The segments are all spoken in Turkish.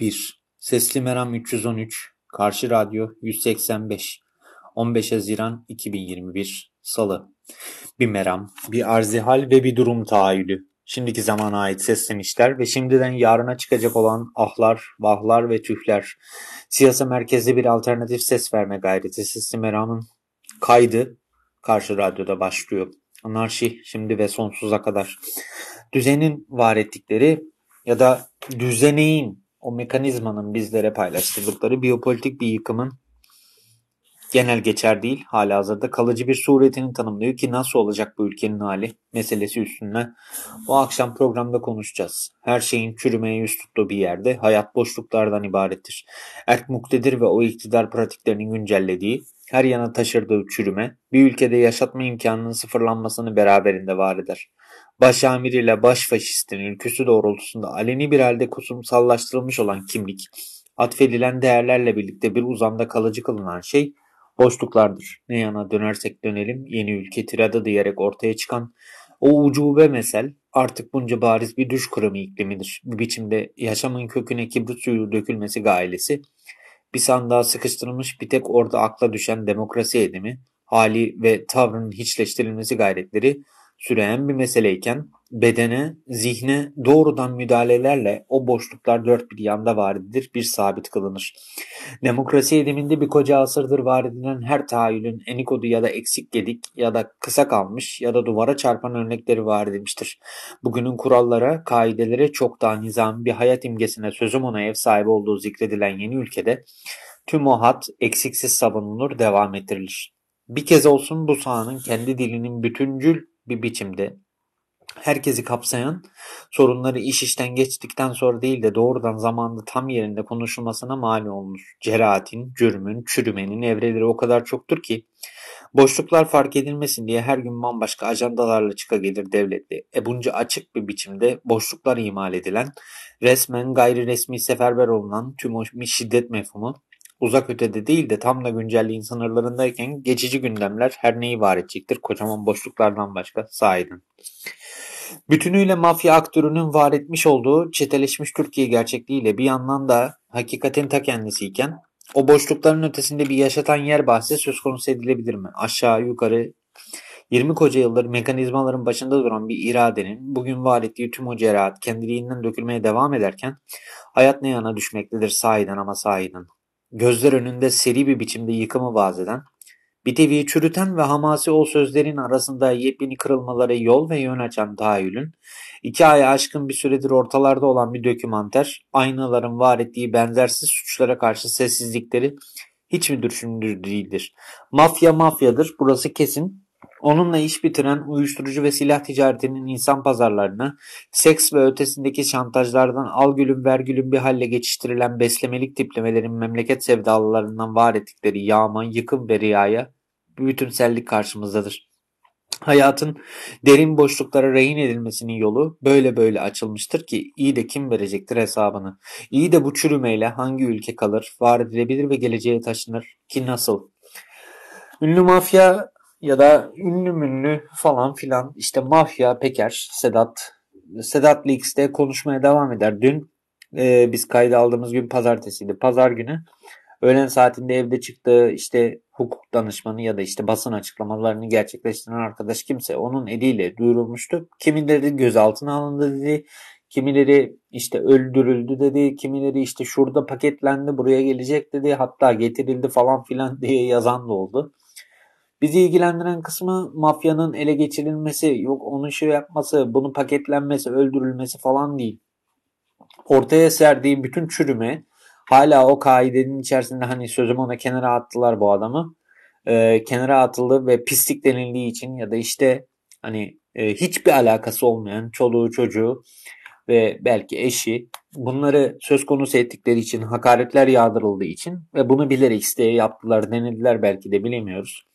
1. Sesli Meram 313, Karşı Radyo 185, 15 Haziran 2021, Salı. Bir meram, bir arzihal ve bir durum tahayyülü. Şimdiki zamana ait seslenişler ve şimdiden yarına çıkacak olan ahlar, vahlar ve tühler. Siyasa merkezli bir alternatif ses verme gayreti Sesli Meram'ın kaydı Karşı Radyo'da başlıyor. Anarşi şimdi ve sonsuza kadar. Düzenin var ettikleri ya da düzeneğin, o mekanizmanın bizlere paylaştırdıkları biyopolitik bir yıkımın genel geçer değil, hala hazırda kalıcı bir suretini tanımlıyor ki nasıl olacak bu ülkenin hali meselesi üstünden bu akşam programda konuşacağız. Her şeyin çürümeye yüz tuttuğu bir yerde hayat boşluklardan ibarettir. Erk muktedir ve o iktidar pratiklerinin güncellediği, her yana taşırdığı çürüme, bir ülkede yaşatma imkanının sıfırlanmasını beraberinde var eder başamir ile baş faşistin ülküsü doğrultusunda aleni bir halde kusumsallaştırılmış olan kimlik, atfedilen değerlerle birlikte bir uzamda kalıcı kılınan şey boşluklardır. Ne yana dönersek dönelim yeni ülke tiradı diyerek ortaya çıkan o ucube mesel artık bunca bariz bir düş kırımı iklimidir. Bir biçimde yaşamın köküne kibrit suyu dökülmesi gailesi, bir sandığa sıkıştırılmış bir tek orada akla düşen demokrasi edimi, hali ve tavrının hiçleştirilmesi gayretleri süreyen bir meseleyken bedene, zihne doğrudan müdahalelerle o boşluklar dört bir yanda var edilir, bir sabit kılınır. Demokrasi ediminde bir koca asırdır var edilen her tahayyülün enikodu ya da eksik gedik ya da kısa kalmış ya da duvara çarpan örnekleri var edilmiştir. Bugünün kurallara, kaidelere çok daha nizami bir hayat imgesine sözüm ona ev sahibi olduğu zikredilen yeni ülkede tüm o hat eksiksiz savunulur, devam ettirilir. Bir kez olsun bu sahanın kendi dilinin bütüncül bir biçimde herkesi kapsayan sorunları iş işten geçtikten sonra değil de doğrudan zamanda tam yerinde konuşulmasına mani olmuş. Cerahatin, cürmün, çürümenin evreleri o kadar çoktur ki boşluklar fark edilmesin diye her gün bambaşka ajandalarla çıka gelir devletli. E bunca açık bir biçimde boşluklar imal edilen, resmen gayri resmi seferber olunan tüm o şiddet mefhumu uzak ötede değil de tam da güncelliğin sınırlarındayken geçici gündemler her neyi var edecektir kocaman boşluklardan başka sahiden. Bütünüyle mafya aktörünün var etmiş olduğu çeteleşmiş Türkiye gerçekliğiyle bir yandan da hakikatin ta kendisiyken o boşlukların ötesinde bir yaşatan yer bahsi söz konusu edilebilir mi? Aşağı yukarı 20 koca yıldır mekanizmaların başında duran bir iradenin bugün var ettiği tüm o cerahat kendiliğinden dökülmeye devam ederken hayat ne yana düşmektedir sahiden ama sahiden. Gözler önünde seri bir biçimde yıkımı vaaz eden, bir teviyi çürüten ve hamasi o sözlerin arasında yepyeni kırılmalara yol ve yön açan tahayyülün, iki aya aşkın bir süredir ortalarda olan bir dokümanter, aynaların var ettiği benzersiz suçlara karşı sessizlikleri hiç mi düşündür değildir. Mafya mafyadır, burası kesin Onunla iş bitiren uyuşturucu ve silah ticaretinin insan pazarlarına, seks ve ötesindeki şantajlardan al gülüm ver gülüm bir halle geçiştirilen beslemelik tiplemelerin memleket sevdalılarından var ettikleri yağma, yıkım ve riyaya bütünsellik karşımızdadır. Hayatın derin boşluklara rehin edilmesinin yolu böyle böyle açılmıştır ki iyi de kim verecektir hesabını. İyi de bu çürümeyle hangi ülke kalır, var edilebilir ve geleceğe taşınır ki nasıl? Ünlü mafya ya da ünlü münlü falan filan işte mafya Peker, Sedat, Sedat Leaks'te konuşmaya devam eder. Dün e, biz kayda aldığımız gün pazartesiydi. Pazar günü öğlen saatinde evde çıktığı işte hukuk danışmanı ya da işte basın açıklamalarını gerçekleştiren arkadaş kimse onun eliyle duyurulmuştu. Kimileri gözaltına alındı dedi. Kimileri işte öldürüldü dedi. Kimileri işte şurada paketlendi buraya gelecek dedi. Hatta getirildi falan filan diye yazan da oldu. Bizi ilgilendiren kısmı mafyanın ele geçirilmesi, yok onun şey yapması, bunun paketlenmesi, öldürülmesi falan değil. Ortaya serdiği bütün çürüme hala o kaidenin içerisinde hani sözüm ona kenara attılar bu adamı. E, kenara atıldı ve pislik denildiği için ya da işte hani e, hiçbir alakası olmayan çoluğu çocuğu ve belki eşi bunları söz konusu ettikleri için hakaretler yağdırıldığı için ve bunu bilerek isteye yaptılar denildiler belki de bilemiyoruz.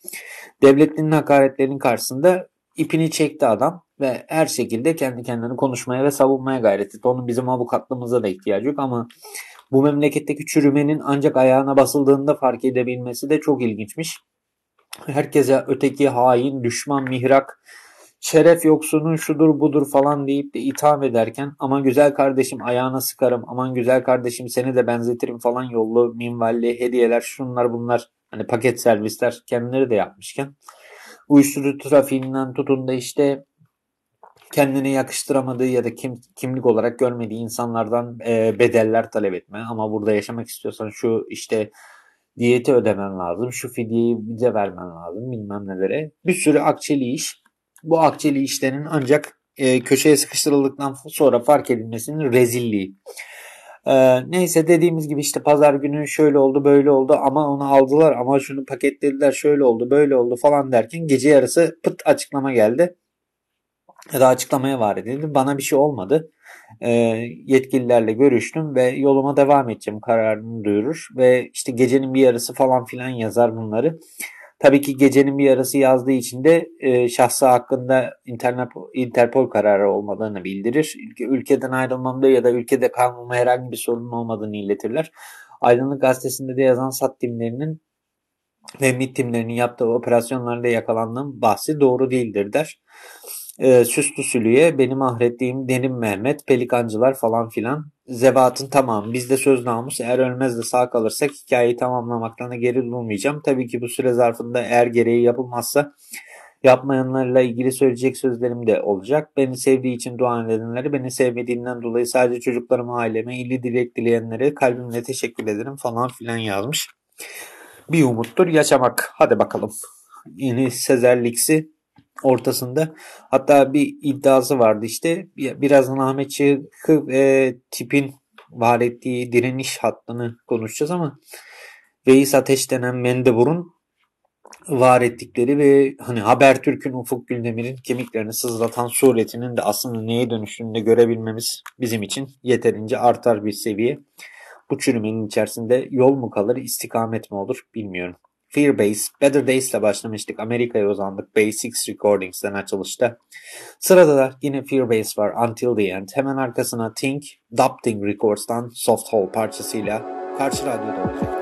Devletinin hakaretlerinin karşısında ipini çekti adam ve her şekilde kendi kendini konuşmaya ve savunmaya gayret etti. Onun bizim avukatlığımıza da ihtiyacı yok ama bu memleketteki çürümenin ancak ayağına basıldığında fark edebilmesi de çok ilginçmiş. Herkese öteki hain, düşman, mihrak şeref yoksunun şudur budur falan deyip de itham ederken aman güzel kardeşim ayağına sıkarım aman güzel kardeşim seni de benzetirim falan yollu minvalli hediyeler şunlar bunlar hani paket servisler kendileri de yapmışken uyuşturucu trafiğinden tutun da işte kendine yakıştıramadığı ya da kim, kimlik olarak görmediği insanlardan e, bedeller talep etme. Ama burada yaşamak istiyorsan şu işte diyeti ödemen lazım şu fidyeyi bize vermen lazım bilmem nelere. Bir sürü akçeli iş bu akçeli işlerin ancak e, köşeye sıkıştırıldıktan sonra fark edilmesinin rezilliği. Ee, neyse dediğimiz gibi işte pazar günü şöyle oldu böyle oldu ama onu aldılar ama şunu paketlediler şöyle oldu böyle oldu falan derken gece yarısı pıt açıklama geldi. Ya da açıklamaya var edildi. Bana bir şey olmadı. Ee, yetkililerle görüştüm ve yoluma devam edeceğim kararını duyurur ve işte gecenin bir yarısı falan filan yazar bunları. Tabii ki gecenin bir yarısı yazdığı için de e, şahsı hakkında Interpol, Interpol kararı olmadığını bildirir. Ülke, ülkeden ayrılmamda ya da ülkede kalmama herhangi bir sorun olmadığını iletirler. Aydınlık Gazetesi'nde de yazan sat timlerinin ve MİT timlerinin yaptığı operasyonlarda yakalandığım bahsi doğru değildir der. E, Süslü Sülüye, benim ahrettiğim Derin Mehmet, Pelikancılar falan filan. Zebatın tamamı. Bizde söz namus. Eğer ölmez de sağ kalırsak hikayeyi tamamlamaktan da geri durmayacağım. Tabii ki bu süre zarfında eğer gereği yapılmazsa Yapmayanlarla ilgili söyleyecek sözlerim de olacak. Beni sevdiği için dua edenleri, beni sevmediğinden dolayı sadece çocuklarıma, aileme, illi dilek dileyenlere kalbimle teşekkür ederim falan filan yazmış. Bir umuttur yaşamak. Hadi bakalım. Yeni Sezer Liksi ortasında. Hatta bir iddiası vardı işte. Birazdan Ahmet Çıkı ve tipin var ettiği direniş hattını konuşacağız ama Veys Ateş denen Mendebur'un var ettikleri ve hani Habertürk'ün Ufuk Güldemir'in kemiklerini sızlatan suretinin de aslında neye dönüştüğünü de görebilmemiz bizim için yeterince artar bir seviye. Bu çürümenin içerisinde yol mu kalır, istikamet mi olur bilmiyorum. Fearbase, Better Days ile başlamıştık. Amerika'ya uzandık. Basics Recordings'den açılışta. Sırada da yine Fearbase var. Until the End. Hemen arkasına Think, Dupting Records'tan Soft Hole parçasıyla karşı radyoda olacak.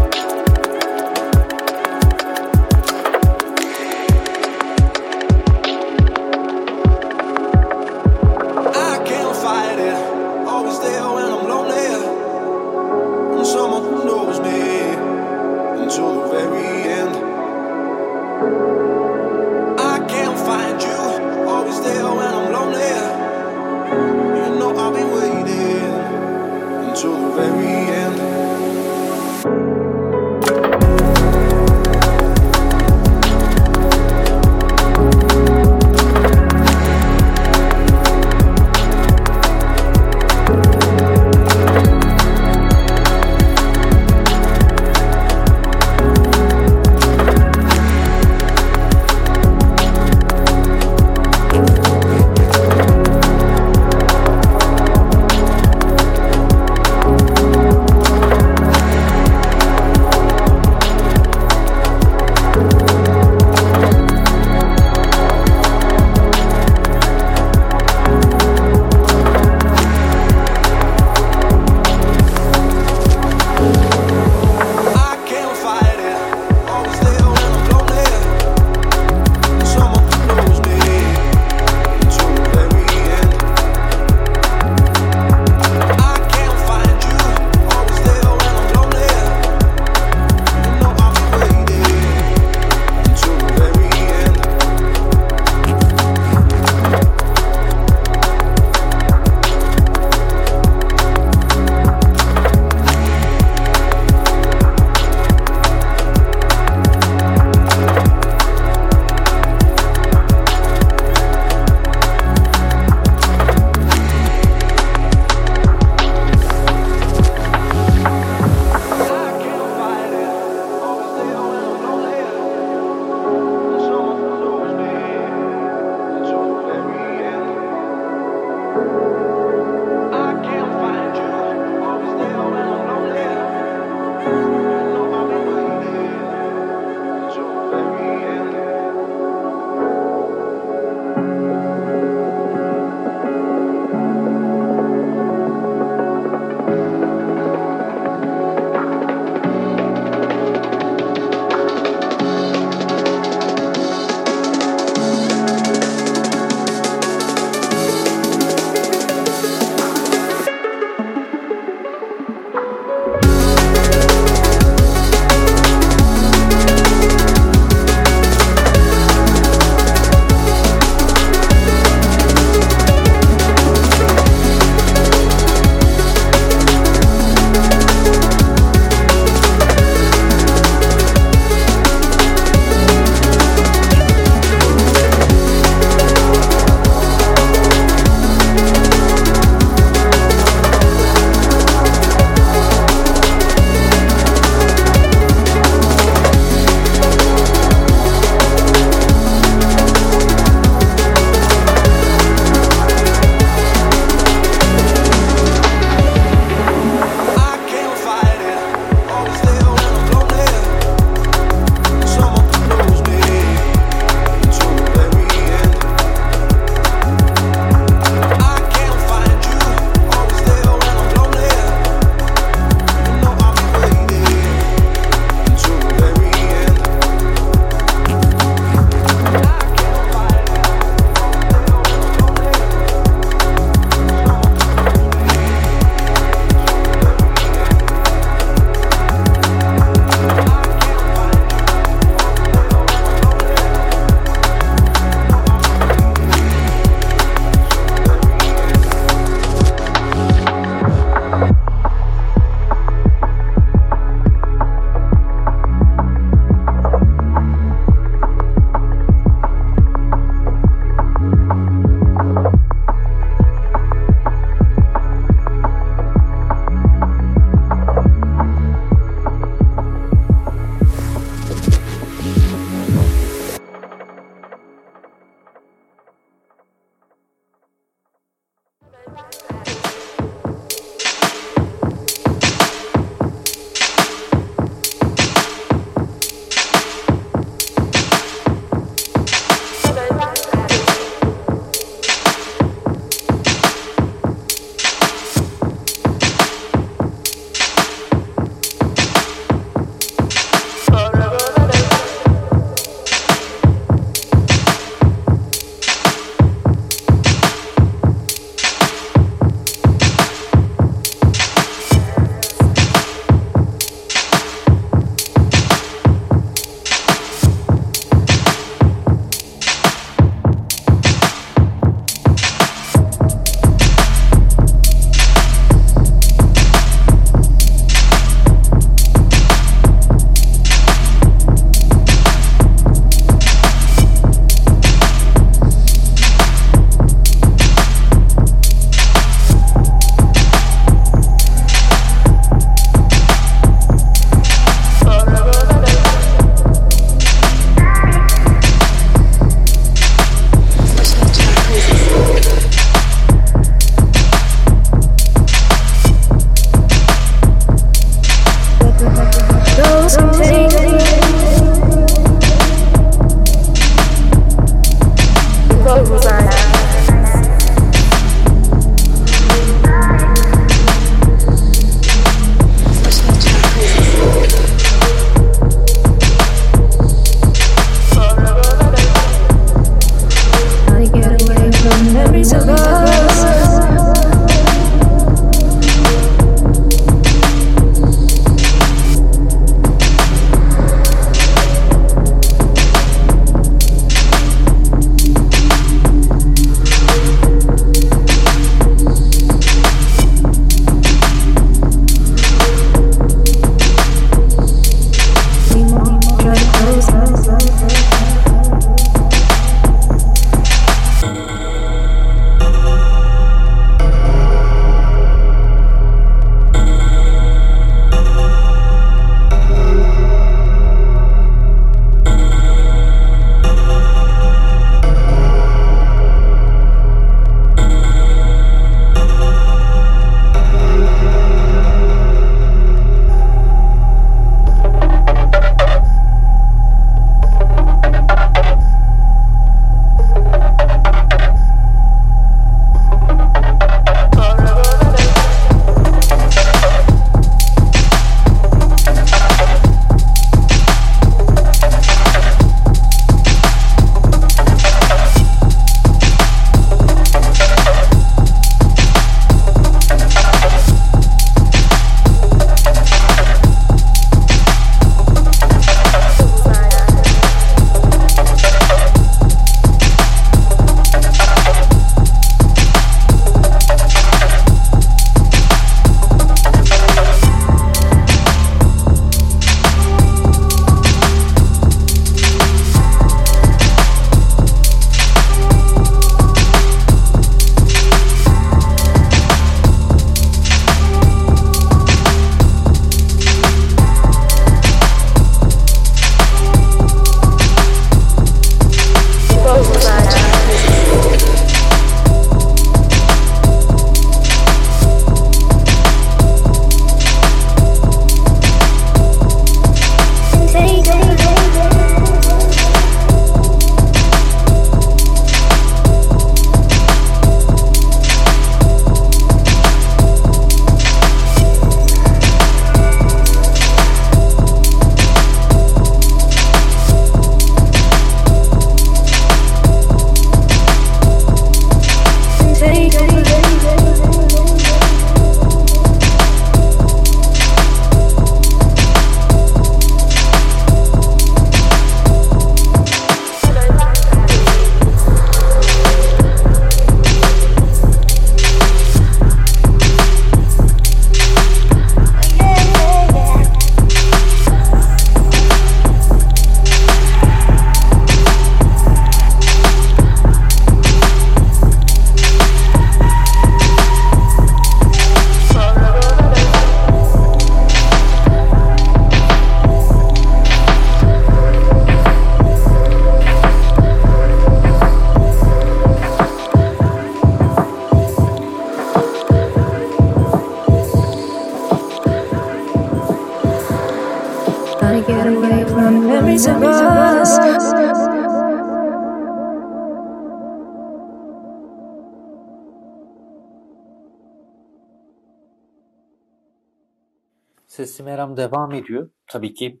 Sesli Meram devam ediyor. Tabii ki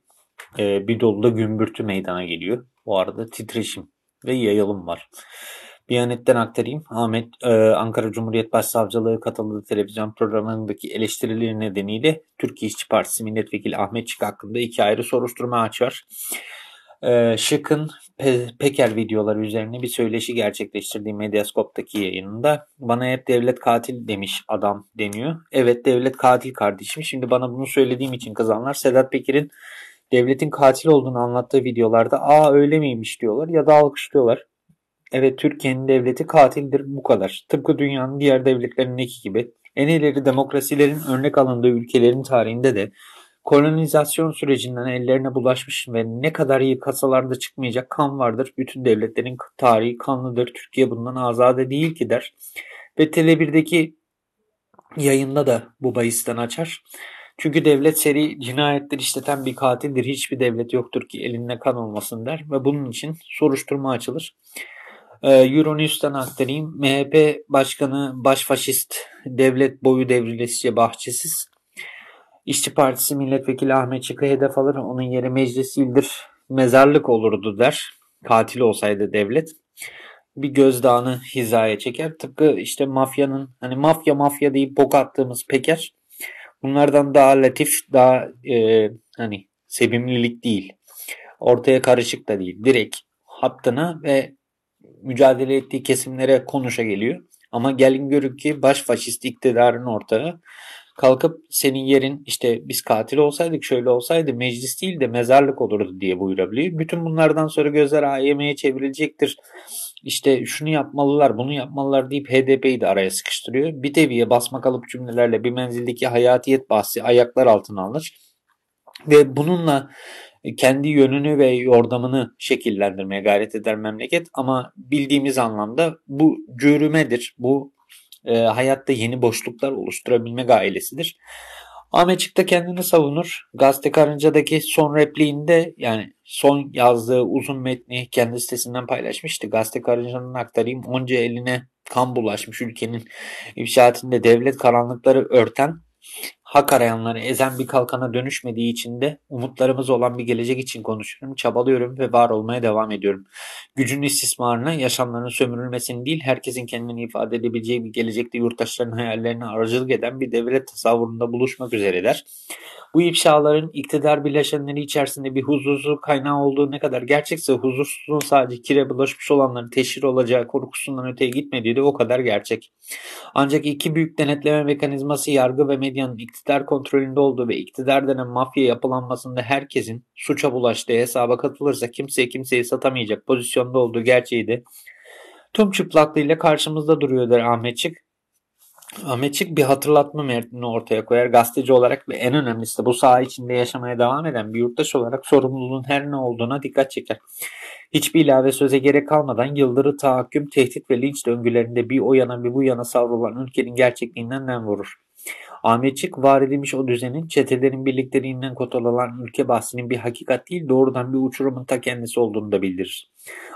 e, bir dolu da gümbürtü meydana geliyor. Bu arada titreşim ve yayılım var. Biyanet'ten aktarayım. Ahmet e, Ankara Cumhuriyet Başsavcılığı katıldığı televizyon programındaki eleştirileri nedeniyle Türkiye İşçi Partisi Milletvekili Ahmet Çık hakkında iki ayrı soruşturma açar. E, Şık'ın Pe- Peker videoları üzerine bir söyleşi gerçekleştirdiği Medyaskop'taki yayınında bana hep devlet katil demiş adam deniyor. Evet devlet katil kardeşim. Şimdi bana bunu söylediğim için kızanlar Sedat Peker'in devletin katil olduğunu anlattığı videolarda aa öyle miymiş diyorlar ya da alkışlıyorlar. Evet Türkiye'nin devleti katildir bu kadar. Tıpkı dünyanın diğer devletlerindeki gibi en ileri demokrasilerin örnek alındığı ülkelerin tarihinde de kolonizasyon sürecinden ellerine bulaşmış ve ne kadar iyi kasalarda çıkmayacak kan vardır. Bütün devletlerin tarihi kanlıdır. Türkiye bundan azade değil ki der. Ve Tele1'deki yayında da bu bahisten açar. Çünkü devlet seri cinayetler işleten bir katildir. Hiçbir devlet yoktur ki elinde kan olmasın der ve bunun için soruşturma açılır. Ee, Euronews'tan aktarayım. MHP Başkanı Başfaşist Devlet Boyu Devrilesice Bahçesiz İşçi Partisi Milletvekili Ahmet Çık'ı hedef alır. Onun yeri meclis değildir. Mezarlık olurdu der. Katil olsaydı devlet. Bir gözdağını hizaya çeker. Tıpkı işte mafyanın hani mafya mafya deyip bok attığımız Peker. Bunlardan daha latif, daha e, hani sevimlilik değil. Ortaya karışık da değil. Direkt hattına ve mücadele ettiği kesimlere konuşa geliyor. Ama gelin görün ki baş faşist iktidarın ortağı kalkıp senin yerin işte biz katil olsaydık şöyle olsaydı meclis değil de mezarlık olurdu diye buyurabiliyor. Bütün bunlardan sonra gözler AYM'ye çevrilecektir. İşte şunu yapmalılar bunu yapmalılar deyip HDP'yi de araya sıkıştırıyor. Bir teviye basma kalıp cümlelerle bir menzildeki hayatiyet bahsi ayaklar altına alır. Ve bununla kendi yönünü ve yordamını şekillendirmeye gayret eder memleket ama bildiğimiz anlamda bu cürümedir. Bu e, hayatta yeni boşluklar oluşturabilme gailesidir. Ahmetçik de kendini savunur. Gazete Karınca'daki son repliğinde yani son yazdığı uzun metni kendi sitesinden paylaşmıştı. Gazete Karınca'nın aktarayım. Onca eline kan bulaşmış ülkenin ifşaatinde devlet karanlıkları örten hak arayanları ezen bir kalkana dönüşmediği için de umutlarımız olan bir gelecek için konuşuyorum, çabalıyorum ve var olmaya devam ediyorum. Gücün istismarına, yaşamlarının sömürülmesini değil, herkesin kendini ifade edebileceği bir gelecekte yurttaşların hayallerine aracılık eden bir devlet tasavvurunda buluşmak üzereler. Bu ifşaların iktidar bileşenleri içerisinde bir huzursuzluk kaynağı olduğu ne kadar gerçekse huzursuzluğun sadece kire bulaşmış olanların teşhir olacağı korkusundan öteye gitmediği de o kadar gerçek. Ancak iki büyük denetleme mekanizması yargı ve medyanın iktidar kontrolünde olduğu ve iktidar denen mafya yapılanmasında herkesin suça bulaştığı hesaba katılırsa kimseye kimseyi satamayacak pozisyonda olduğu gerçeği de tüm çıplaklığıyla karşımızda duruyordur Ahmetçik. Ahmetçik bir hatırlatma metnini ortaya koyar gazeteci olarak ve en önemlisi de bu saha içinde yaşamaya devam eden bir yurttaş olarak sorumluluğun her ne olduğuna dikkat çeker. Hiçbir ilave söze gerek kalmadan yıldırı tahakküm, tehdit ve linç döngülerinde bir o yana bir bu yana savrulan ülkenin gerçekliğinden nem vurur. Ahmetçik var edilmiş o düzenin çetelerin birlikteliğinden kotarılan ülke bahsinin bir hakikat değil doğrudan bir uçurumun ta kendisi olduğunu da bildirir.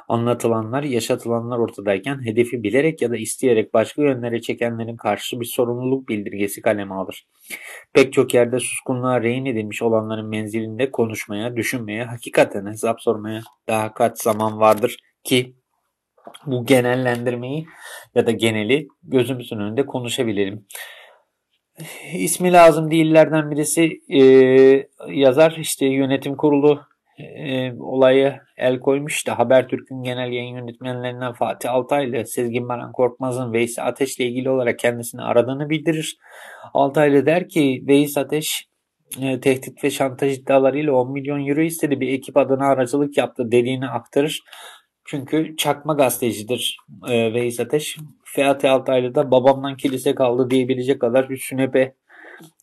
Anlatılanlar, yaşatılanlar ortadayken hedefi bilerek ya da isteyerek başka yönlere çekenlerin karşı bir sorumluluk bildirgesi kaleme alır. Pek çok yerde suskunluğa rehin edilmiş olanların menzilinde konuşmaya, düşünmeye, hakikaten hesap sormaya daha kaç zaman vardır ki bu genellendirmeyi ya da geneli gözümüzün önünde konuşabilelim. İsmi lazım değillerden birisi e, yazar işte yönetim kurulu e, olayı el koymuş da Habertürk'ün genel yayın yönetmenlerinden Fatih Altaylı Sezgin Baran Korkmaz'ın Veys Ateş'le ilgili olarak kendisini aradığını bildirir. Altaylı der ki Veys Ateş e, tehdit ve şantaj iddialarıyla 10 milyon euro istedi bir ekip adına aracılık yaptı dediğini aktarır. Çünkü çakma gazetecidir e, Veys Ateş. Fatih Altaylı da babamdan kilise kaldı diyebilecek kadar bir sünepe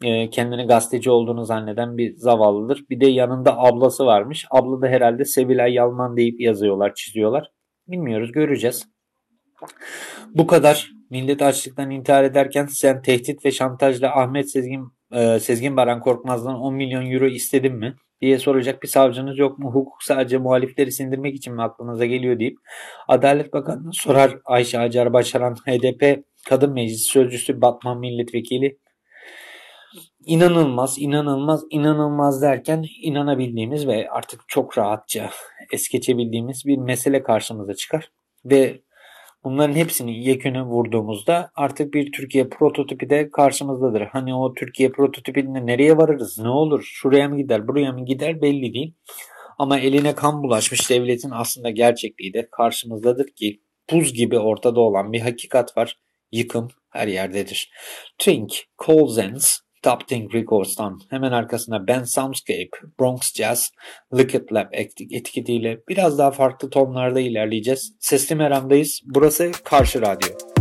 e, kendini gazeteci olduğunu zanneden bir zavallıdır. Bir de yanında ablası varmış. Abla da herhalde Sevilay Yalman deyip yazıyorlar, çiziyorlar. Bilmiyoruz, göreceğiz. Bu kadar. Millet açlıktan intihar ederken sen tehdit ve şantajla Ahmet Sezgin e, Sezgin Baran Korkmaz'dan 10 milyon euro istedin mi? Diye soracak bir savcınız yok mu? Hukuk sadece muhalifleri sindirmek için mi aklınıza geliyor deyip Adalet Bakanı'na sorar Ayşe Acar Başaran HDP Kadın Meclisi Sözcüsü Batman Milletvekili. İnanılmaz, inanılmaz, inanılmaz derken inanabildiğimiz ve artık çok rahatça es geçebildiğimiz bir mesele karşımıza çıkar. Ve bunların hepsini yeküne vurduğumuzda artık bir Türkiye prototipi de karşımızdadır. Hani o Türkiye prototipinde nereye varırız, ne olur, şuraya mı gider, buraya mı gider belli değil. Ama eline kan bulaşmış devletin aslında gerçekliği de karşımızdadır ki buz gibi ortada olan bir hakikat var. Yıkım her yerdedir. Think, Colzens, Top Thing Records'tan hemen arkasında Ben Soundscape, Bronx Jazz, Liquid Lab etiketiyle biraz daha farklı tonlarda ilerleyeceğiz. Sesli Meram'dayız. Burası Karşı Radyo.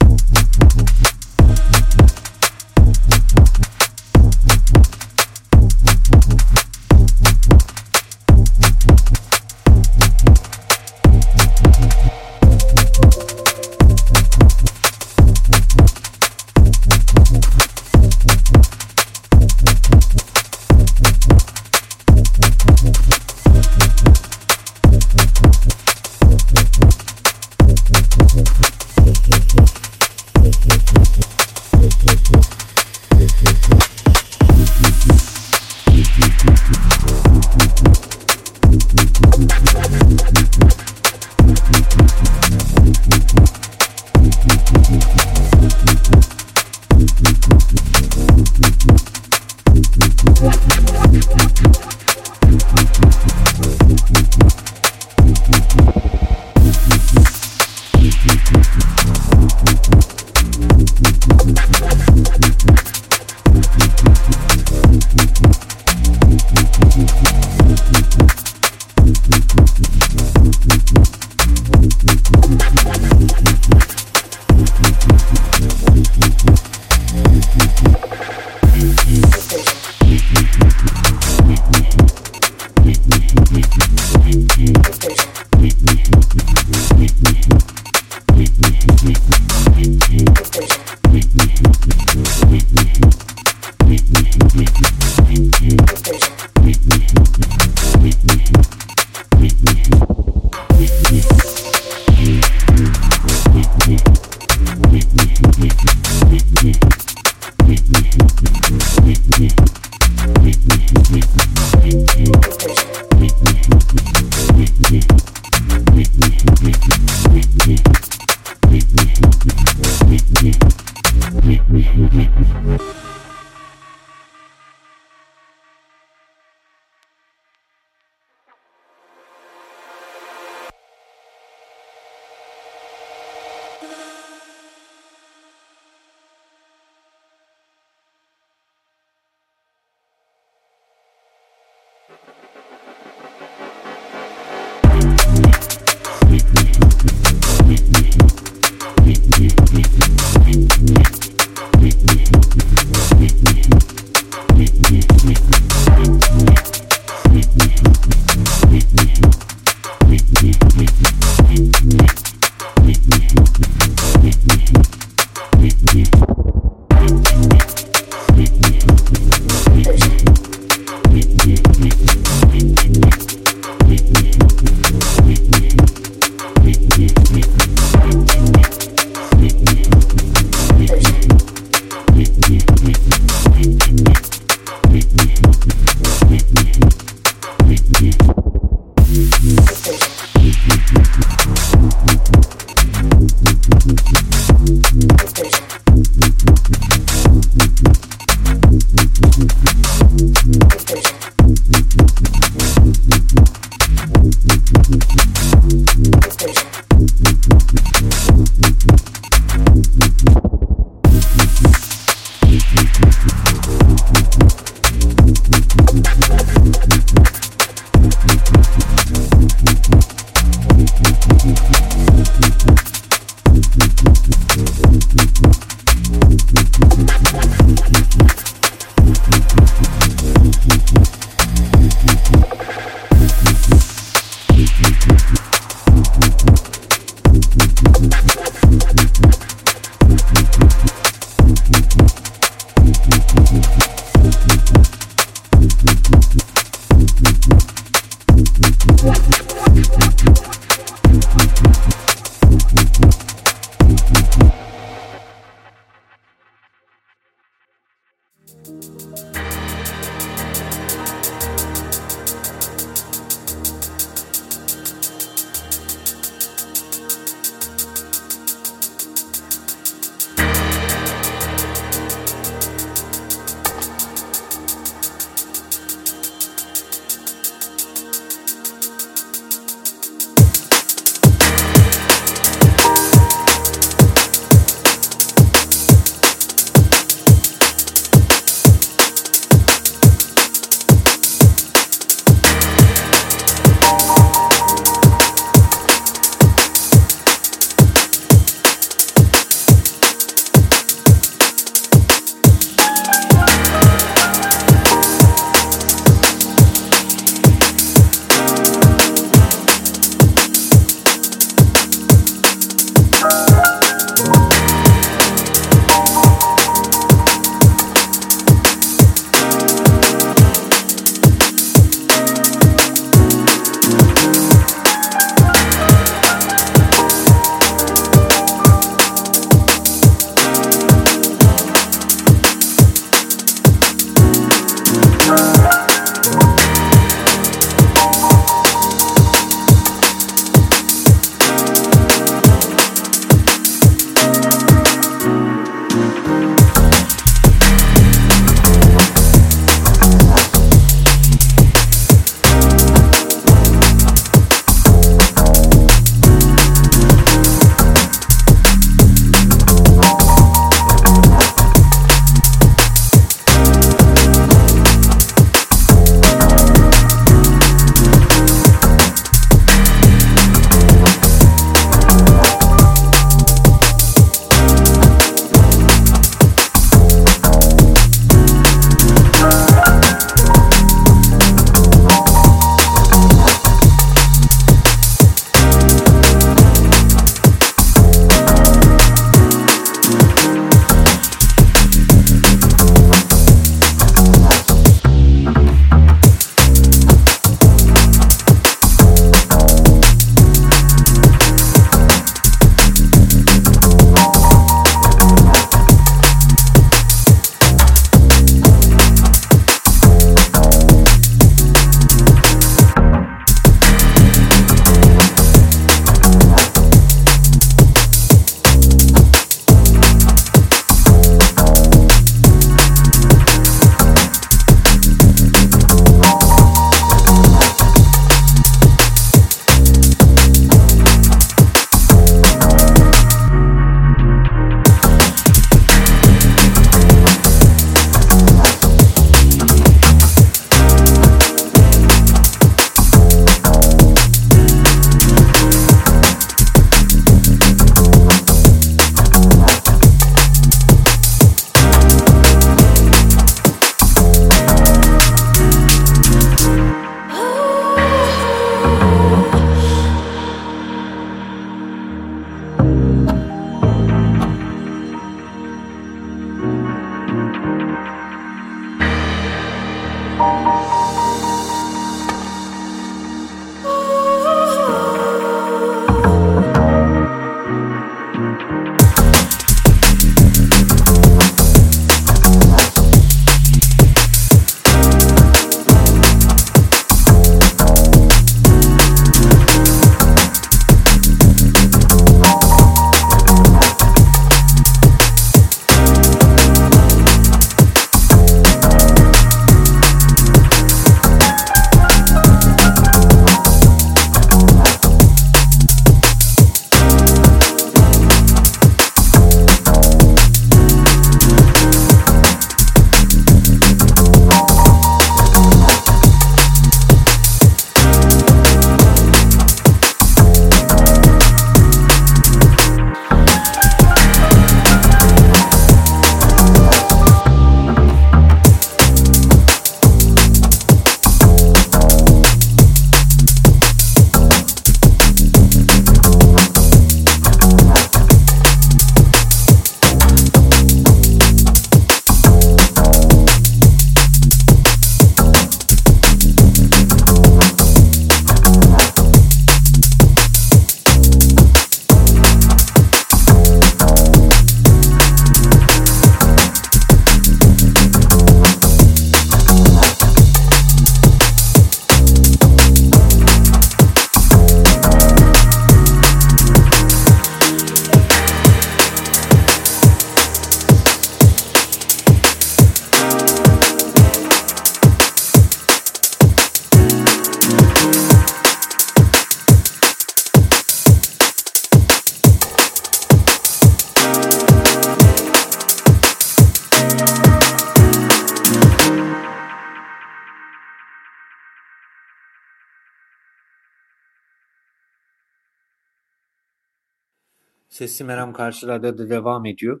Sesli Meram karşılarda da devam ediyor.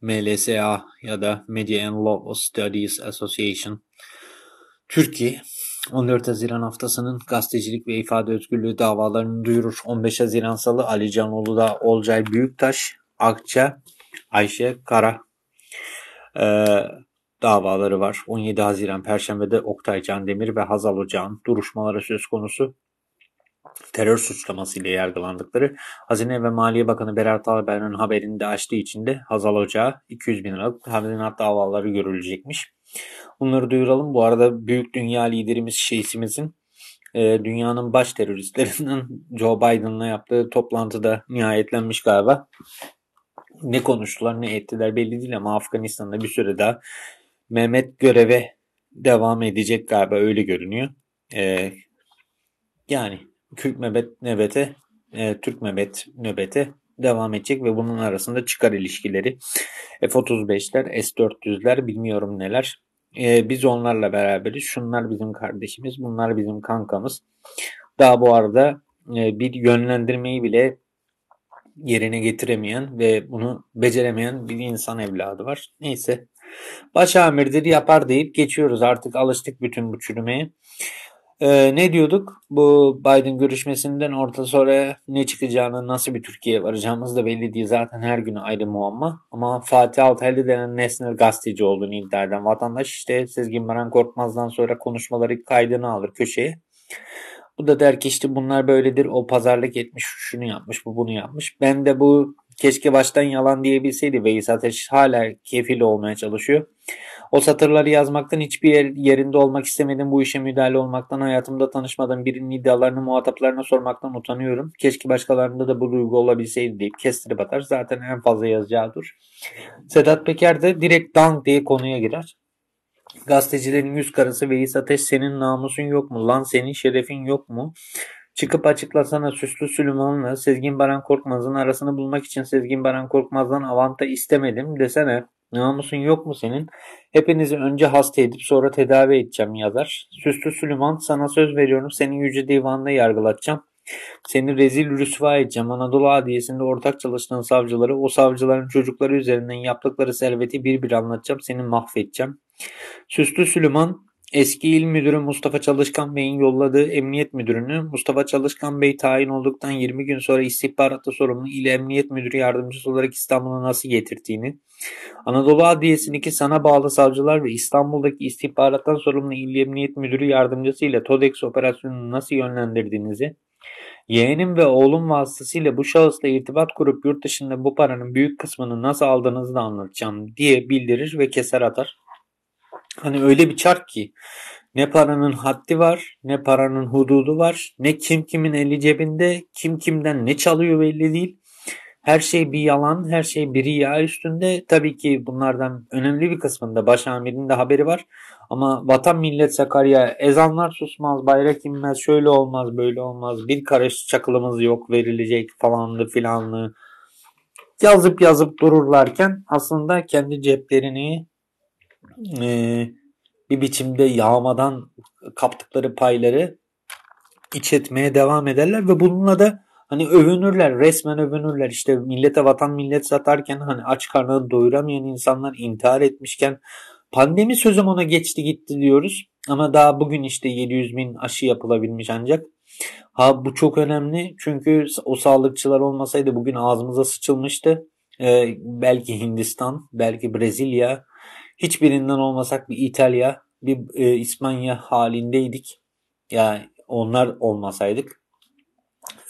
MLSA ya da Media and Law Studies Association Türkiye 14 Haziran haftasının gazetecilik ve ifade özgürlüğü davalarını duyurur. 15 Haziran Salı Ali Canoğlu da Olcay Büyüktaş, Akça, Ayşe Kara ee, davaları var. 17 Haziran Perşembe'de Oktay Can Demir ve Hazal Ocağ'ın duruşmaları söz konusu terör suçlamasıyla yargılandıkları Hazine ve Maliye Bakanı Berat Albayrak'ın haberini de açtığı için de Hazal Ocağı 200 bin liralık tazminat davaları görülecekmiş. Bunları duyuralım. Bu arada büyük dünya liderimiz şeysimizin e, dünyanın baş teröristlerinden Joe Biden'la yaptığı toplantıda nihayetlenmiş galiba. Ne konuştular ne ettiler belli değil ama Afganistan'da bir süre daha Mehmet göreve devam edecek galiba öyle görünüyor. E, yani Kürt Mehmet nöbete, e, Türk Mehmet nöbete devam edecek ve bunun arasında çıkar ilişkileri F-35'ler, S-400'ler bilmiyorum neler. E, biz onlarla beraberiz. Şunlar bizim kardeşimiz, bunlar bizim kankamız. Daha bu arada e, bir yönlendirmeyi bile yerine getiremeyen ve bunu beceremeyen bir insan evladı var. Neyse. Baş amirdir yapar deyip geçiyoruz. Artık alıştık bütün bu çürümeye. Ee, ne diyorduk? Bu Biden görüşmesinden orta sonra ne çıkacağını, nasıl bir Türkiye'ye varacağımız da belli değil. Zaten her gün ayrı muamma. Ama Fatih Altaylı denen nesnel gazeteci olduğunu iddia eden vatandaş işte Sezgin Baran Korkmaz'dan sonra konuşmaları kaydını alır köşeye. Bu da der ki işte bunlar böyledir. O pazarlık etmiş, şunu yapmış, bu bunu yapmış. Ben de bu keşke baştan yalan diyebilseydi Veys Ateş hala kefil olmaya çalışıyor. O satırları yazmaktan hiçbir yer, yerinde olmak istemedim. Bu işe müdahale olmaktan, hayatımda tanışmadığım birinin iddialarını muhataplarına sormaktan utanıyorum. Keşke başkalarında da bu duygu olabilseydi deyip kestirip atar. Zaten en fazla yazacağıdır. Sedat Peker de direkt dank diye konuya girer. Gazetecilerin yüz karası Veys Ateş senin namusun yok mu? Lan senin şerefin yok mu? Çıkıp açıklasana Süslü Süleyman'la Sezgin Baran Korkmaz'ın arasını bulmak için Sezgin Baran Korkmaz'dan avanta istemedim desene. Namusun yok mu senin? Hepinizi önce hasta edip sonra tedavi edeceğim yazar. Süslü Süleyman sana söz veriyorum senin yüce divanında yargılatacağım. Seni rezil rüsva edeceğim. Anadolu Adliyesi'nde ortak çalıştığın savcıları o savcıların çocukları üzerinden yaptıkları serveti bir bir anlatacağım. Seni mahvedeceğim. Süslü Süleyman Eski İl Müdürü Mustafa Çalışkan Bey'in yolladığı Emniyet Müdürünü Mustafa Çalışkan Bey tayin olduktan 20 gün sonra istihbaratta sorumlu İl Emniyet Müdürü Yardımcısı olarak İstanbul'a nasıl getirdiğini, Anadolu Adliyesi'ndeki sana bağlı savcılar ve İstanbul'daki istihbarattan sorumlu İl Emniyet Müdürü Yardımcısı ile TODEX operasyonunu nasıl yönlendirdiğinizi, yeğenim ve oğlum vasıtasıyla bu şahısla irtibat kurup yurt dışında bu paranın büyük kısmını nasıl aldığınızı da anlatacağım diye bildirir ve keser atar. Hani öyle bir çark ki ne paranın haddi var, ne paranın hududu var, ne kim kimin eli cebinde, kim kimden ne çalıyor belli değil. Her şey bir yalan, her şey bir riya üstünde. Tabii ki bunlardan önemli bir kısmında başamirin de haberi var. Ama vatan millet Sakarya ezanlar susmaz, bayrak inmez, şöyle olmaz, böyle olmaz. Bir karış çakılımız yok verilecek falanlı filanlı. Yazıp yazıp dururlarken aslında kendi ceplerini e, bir biçimde yağmadan kaptıkları payları iç etmeye devam ederler ve bununla da hani övünürler resmen övünürler. İşte millete vatan millet satarken hani aç karnını doyuramayan insanlar intihar etmişken pandemi sözüm ona geçti gitti diyoruz. Ama daha bugün işte 700 bin aşı yapılabilmiş ancak. Ha bu çok önemli çünkü o sağlıkçılar olmasaydı bugün ağzımıza sıçılmıştı. Ee, belki Hindistan belki Brezilya hiçbirinden olmasak bir İtalya, bir e, İspanya halindeydik. Yani onlar olmasaydık.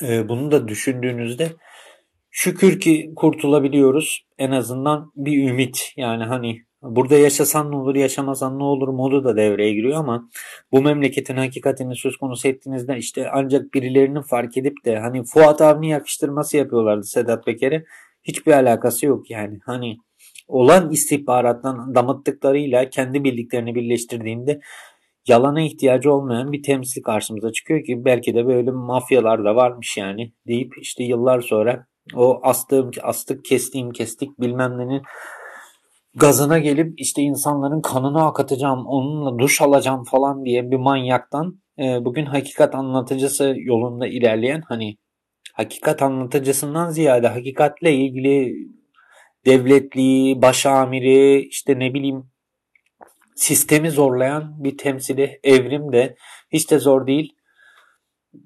E, bunu da düşündüğünüzde şükür ki kurtulabiliyoruz. En azından bir ümit. Yani hani burada yaşasan ne olur, yaşamasan ne olur modu da devreye giriyor ama bu memleketin hakikatini söz konusu ettiğinizde işte ancak birilerinin fark edip de hani Fuat Avni yakıştırması yapıyorlardı Sedat Peker'e. Hiçbir alakası yok yani. Hani olan istihbarattan damıttıklarıyla kendi bildiklerini birleştirdiğinde yalana ihtiyacı olmayan bir temsil karşımıza çıkıyor ki belki de böyle mafyalar da varmış yani deyip işte yıllar sonra o astığım astık kestiğim kestik bilmem nenin gazına gelip işte insanların kanını akıtacağım onunla duş alacağım falan diye bir manyaktan e, bugün hakikat anlatıcısı yolunda ilerleyen hani hakikat anlatıcısından ziyade hakikatle ilgili devletliği, baş amiri, işte ne bileyim sistemi zorlayan bir temsili evrim de hiç de zor değil.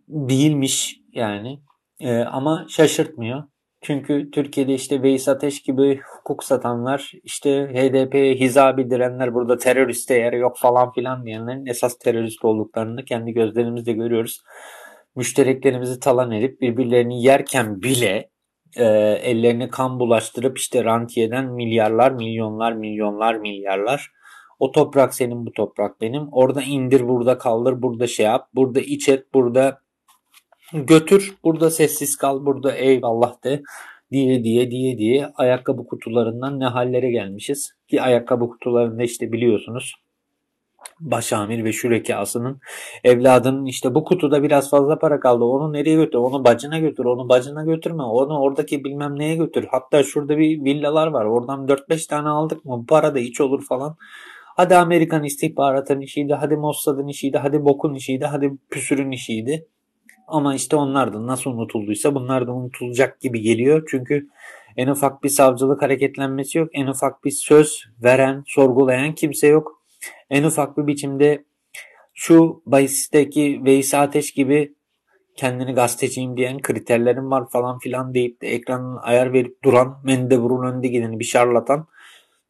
Değilmiş yani. Ee, ama şaşırtmıyor. Çünkü Türkiye'de işte Veys Ateş gibi hukuk satanlar, işte HDP'ye hiza bildirenler burada teröriste yer yok falan filan diyenlerin esas terörist olduklarını kendi gözlerimizle görüyoruz. Müştereklerimizi talan edip birbirlerini yerken bile e, ellerini kan bulaştırıp işte rantiyeden milyarlar, milyonlar, milyonlar, milyarlar. O toprak senin, bu toprak benim. Orada indir, burada kaldır, burada şey yap, burada iç et, burada götür, burada sessiz kal, burada eyvallah de diye diye diye diye ayakkabı kutularından ne hallere gelmişiz. Ki ayakkabı kutularında işte biliyorsunuz başamir ve şürekasının evladının işte bu kutuda biraz fazla para kaldı. Onu nereye götür? Onu bacına götür. Onu bacına götürme. Onu oradaki bilmem neye götür. Hatta şurada bir villalar var. Oradan 4-5 tane aldık mı? Para da hiç olur falan. Hadi Amerikan istihbaratının işiydi. Hadi Mossad'ın işiydi. Hadi bokun işiydi. Hadi püsürün işiydi. Ama işte onlar da nasıl unutulduysa bunlar da unutulacak gibi geliyor. Çünkü en ufak bir savcılık hareketlenmesi yok. En ufak bir söz veren, sorgulayan kimse yok. En ufak bir biçimde şu bahisteki Veys Ateş gibi kendini gazeteciyim diyen kriterlerim var falan filan deyip de ekranın ayar verip duran Mendebur'un önde gideni bir şarlatan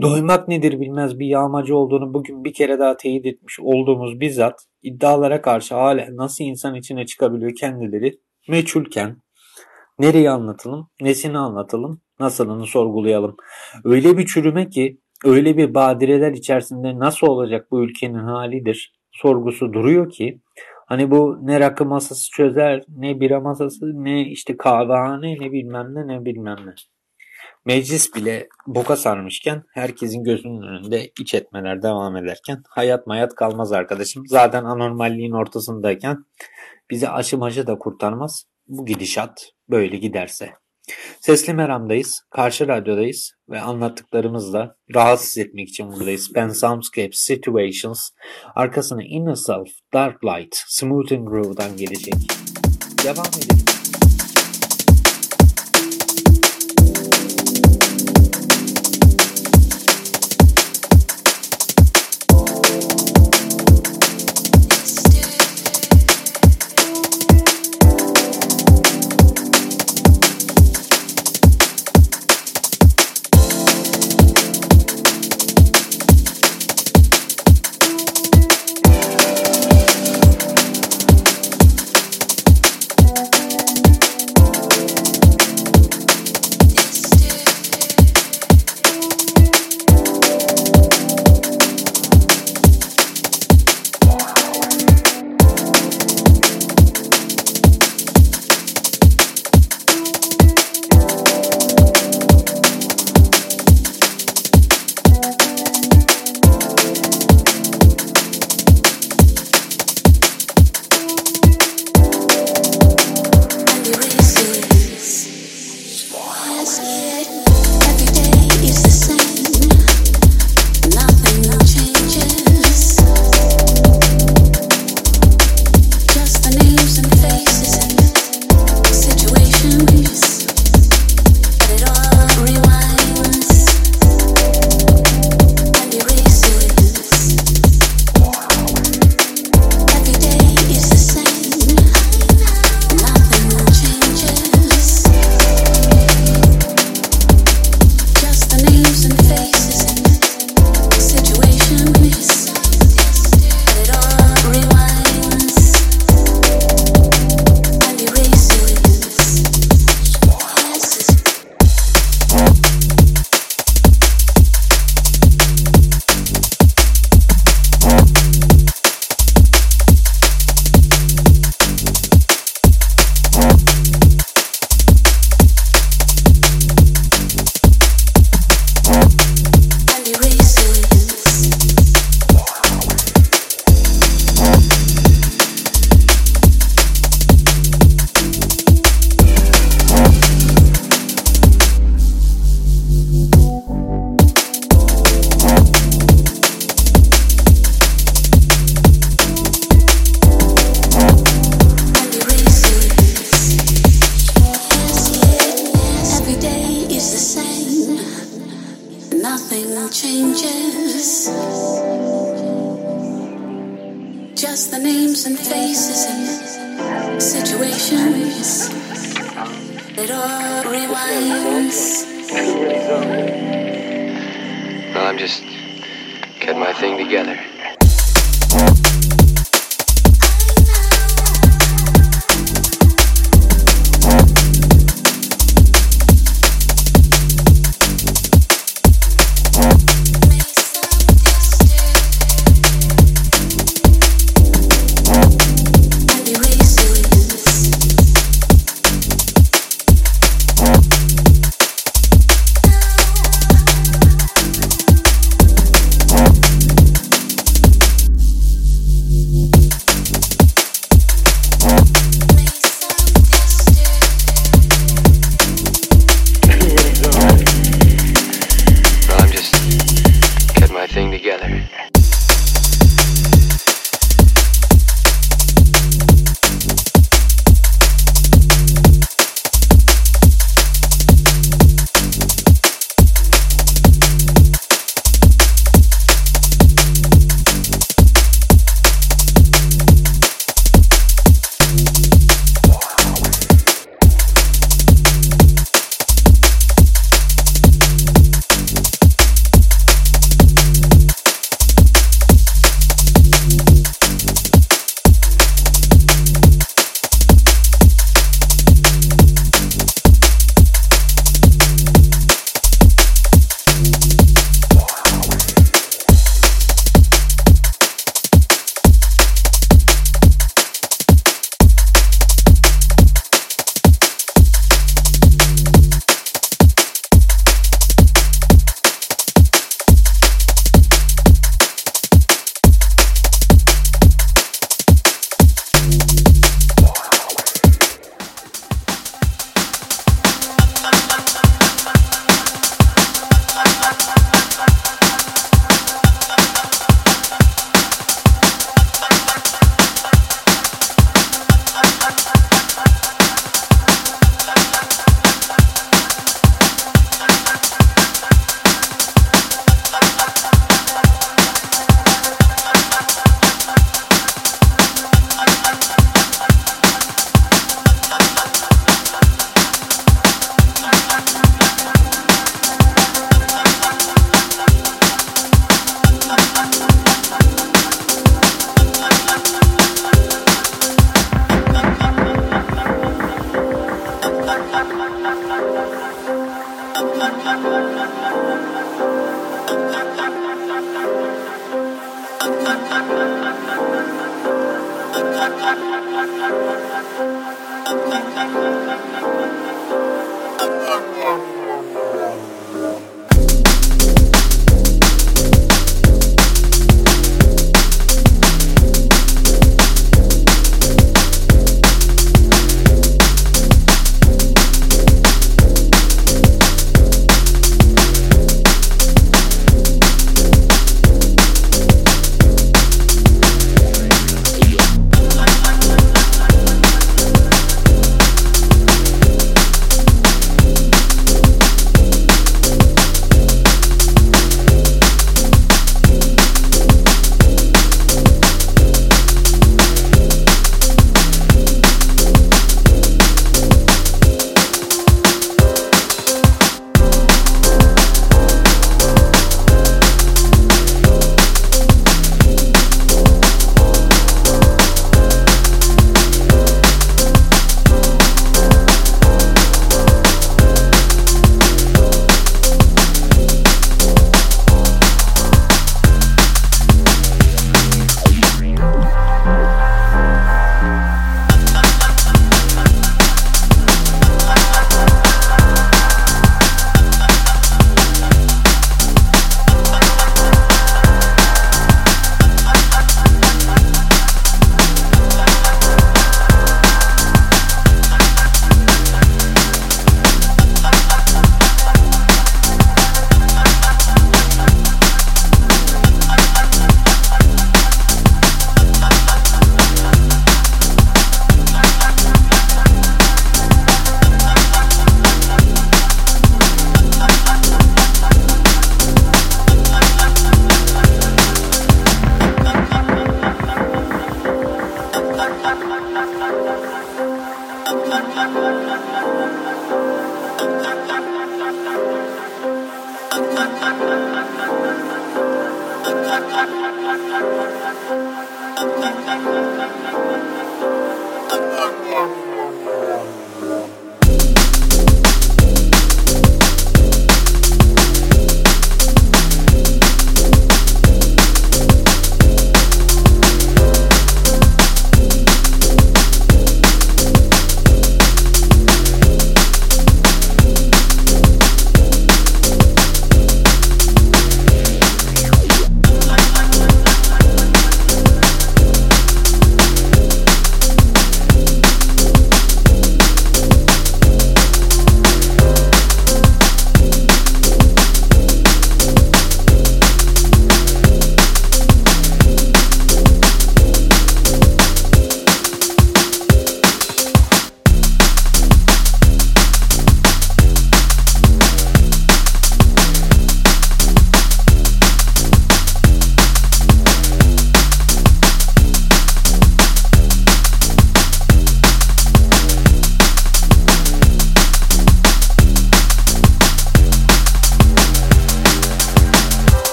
doymak nedir bilmez bir yağmacı olduğunu bugün bir kere daha teyit etmiş olduğumuz bizzat iddialara karşı hala nasıl insan içine çıkabiliyor kendileri meçhulken nereye anlatalım, nesini anlatalım, nasılını sorgulayalım. Öyle bir çürüme ki öyle bir badireler içerisinde nasıl olacak bu ülkenin halidir sorgusu duruyor ki hani bu ne rakı masası çözer ne bira masası ne işte kahvehane ne bilmem ne ne bilmem ne. Meclis bile boka sarmışken herkesin gözünün önünde iç etmeler devam ederken hayat mayat kalmaz arkadaşım. Zaten anormalliğin ortasındayken bizi aşı maşı da kurtarmaz. Bu gidişat böyle giderse. Sesli Meram'dayız, Karşı Radyo'dayız ve anlattıklarımızla rahatsız etmek için buradayız. Ben Soundscape Situations, arkasına Inner Self, Dark Light, Smooth and Groove'dan gelecek. Devam edelim.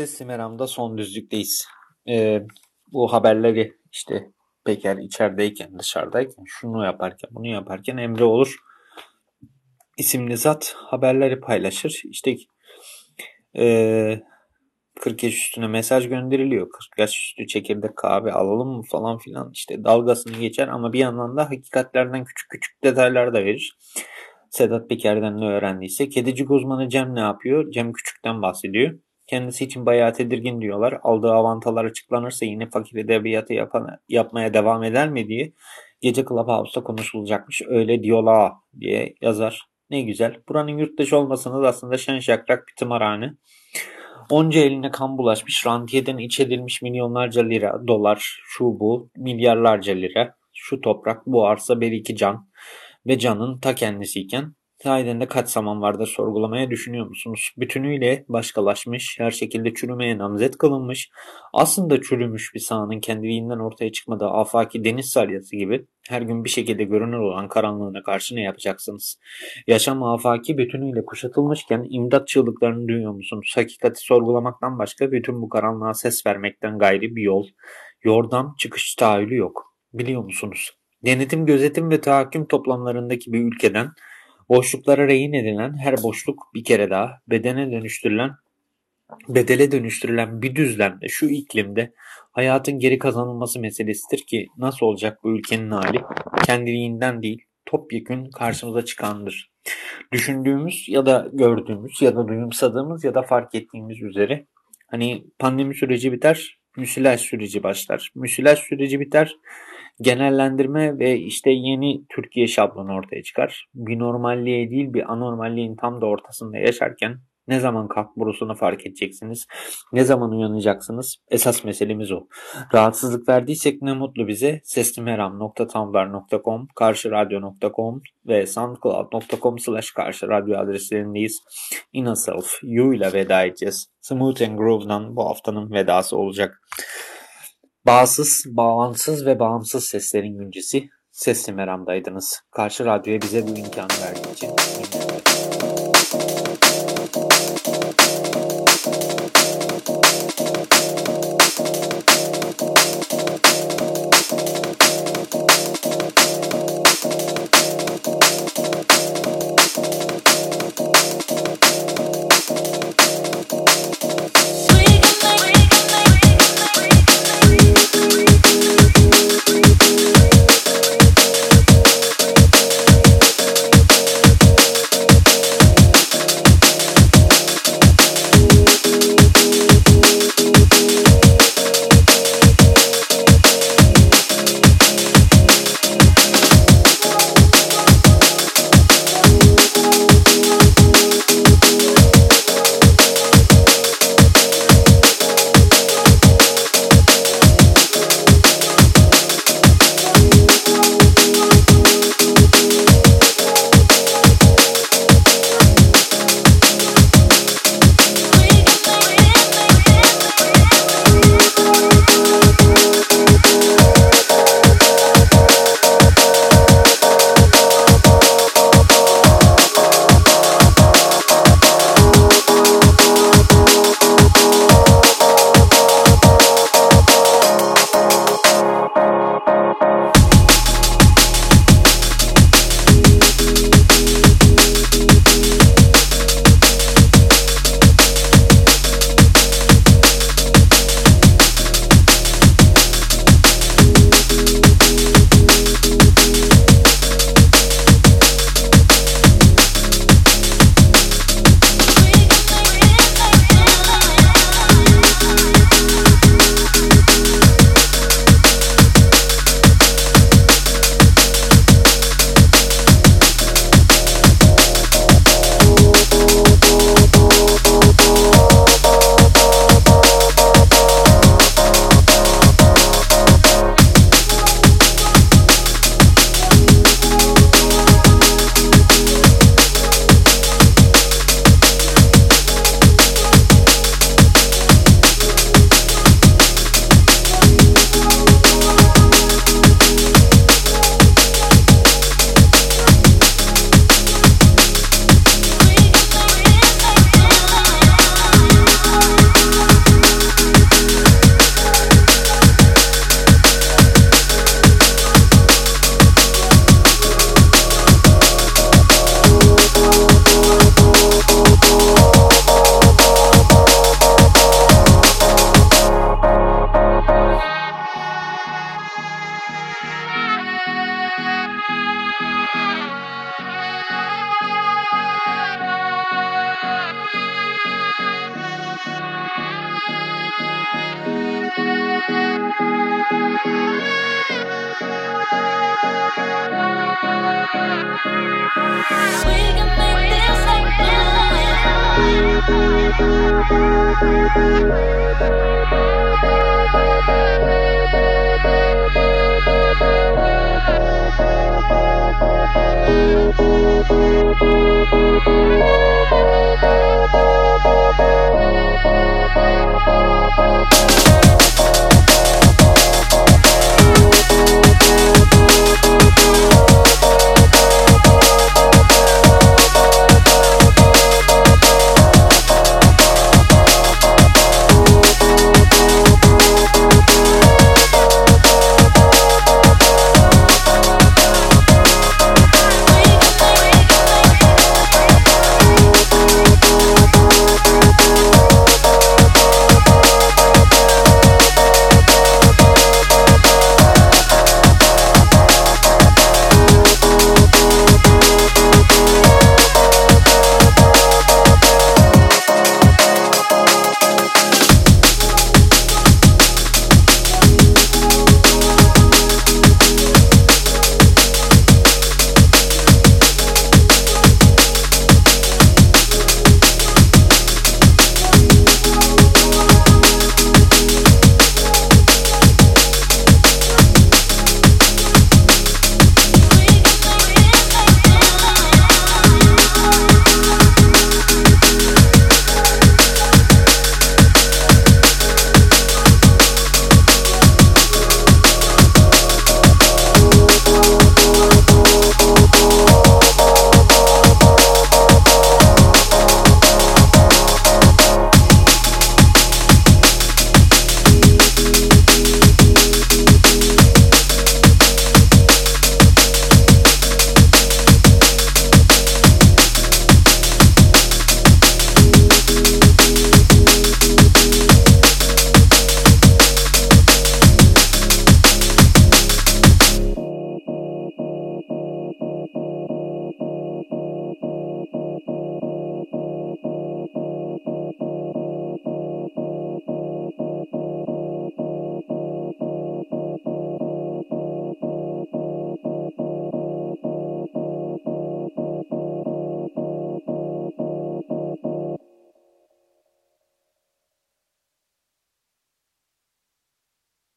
Sesli Meram'da son düzlükteyiz. Ee, bu haberleri işte Peker içerideyken, dışarıdayken, şunu yaparken, bunu yaparken Emre Olur isimli zat haberleri paylaşır. İşte e, 40 yaş üstüne mesaj gönderiliyor. 40 yaş üstü çekirdek kahve alalım mı falan filan işte dalgasını geçer ama bir yandan da hakikatlerden küçük küçük detaylar da verir. Sedat Peker'den ne öğrendiyse. Kedicik uzmanı Cem ne yapıyor? Cem Küçük'ten bahsediyor. Kendisi için bayağı tedirgin diyorlar. Aldığı avantalar açıklanırsa yine fakir edebiyatı yapan, yapmaya devam eder mi diye gece Clubhouse'da konuşulacakmış. Öyle diyorlar diye yazar. Ne güzel. Buranın yurttaşı olmasınız aslında şen şakrak bir tımarhane. Onca eline kan bulaşmış, rantiyeden iç edilmiş milyonlarca lira, dolar, şu bu, milyarlarca lira, şu toprak, bu arsa, bir iki can ve canın ta kendisiyken Sahiden de kaç zaman vardır sorgulamaya düşünüyor musunuz? Bütünüyle başkalaşmış, her şekilde çürümeye namzet kılınmış, aslında çürümüş bir sahanın kendiliğinden ortaya çıkmadığı afaki deniz salyası gibi her gün bir şekilde görünür olan karanlığına karşı ne yapacaksınız? Yaşam afaki bütünüyle kuşatılmışken imdat çığlıklarını duyuyor musunuz? Hakikati sorgulamaktan başka bütün bu karanlığa ses vermekten gayri bir yol, yordam, çıkış tahayyülü yok. Biliyor musunuz? Denetim, gözetim ve tahakküm toplamlarındaki bir ülkeden Boşluklara rehin edilen her boşluk bir kere daha bedene dönüştürülen bedele dönüştürülen bir düzlemde şu iklimde hayatın geri kazanılması meselesidir ki nasıl olacak bu ülkenin hali kendiliğinden değil topyekün karşımıza çıkandır. Düşündüğümüz ya da gördüğümüz ya da duyumsadığımız ya da fark ettiğimiz üzere hani pandemi süreci biter, müsilaj süreci başlar. Müsilaj süreci biter, genellendirme ve işte yeni Türkiye şablonu ortaya çıkar. Bir normalliğe değil bir anormalliğin tam da ortasında yaşarken ne zaman kalk borusunu fark edeceksiniz? Ne zaman uyanacaksınız? Esas meselemiz o. Rahatsızlık verdiysek ne mutlu bize. seslimeram.tumblr.com, karşıradyo.com ve soundcloud.com slash karşıradyo adreslerindeyiz. Inner Self, You ile veda edeceğiz. Smooth and Groove'dan bu haftanın vedası olacak. Bağımsız, bağımsız ve bağımsız seslerin güncesi Sesli Meram'daydınız. Karşı Radyo'ya bize bu imkanı verdiği için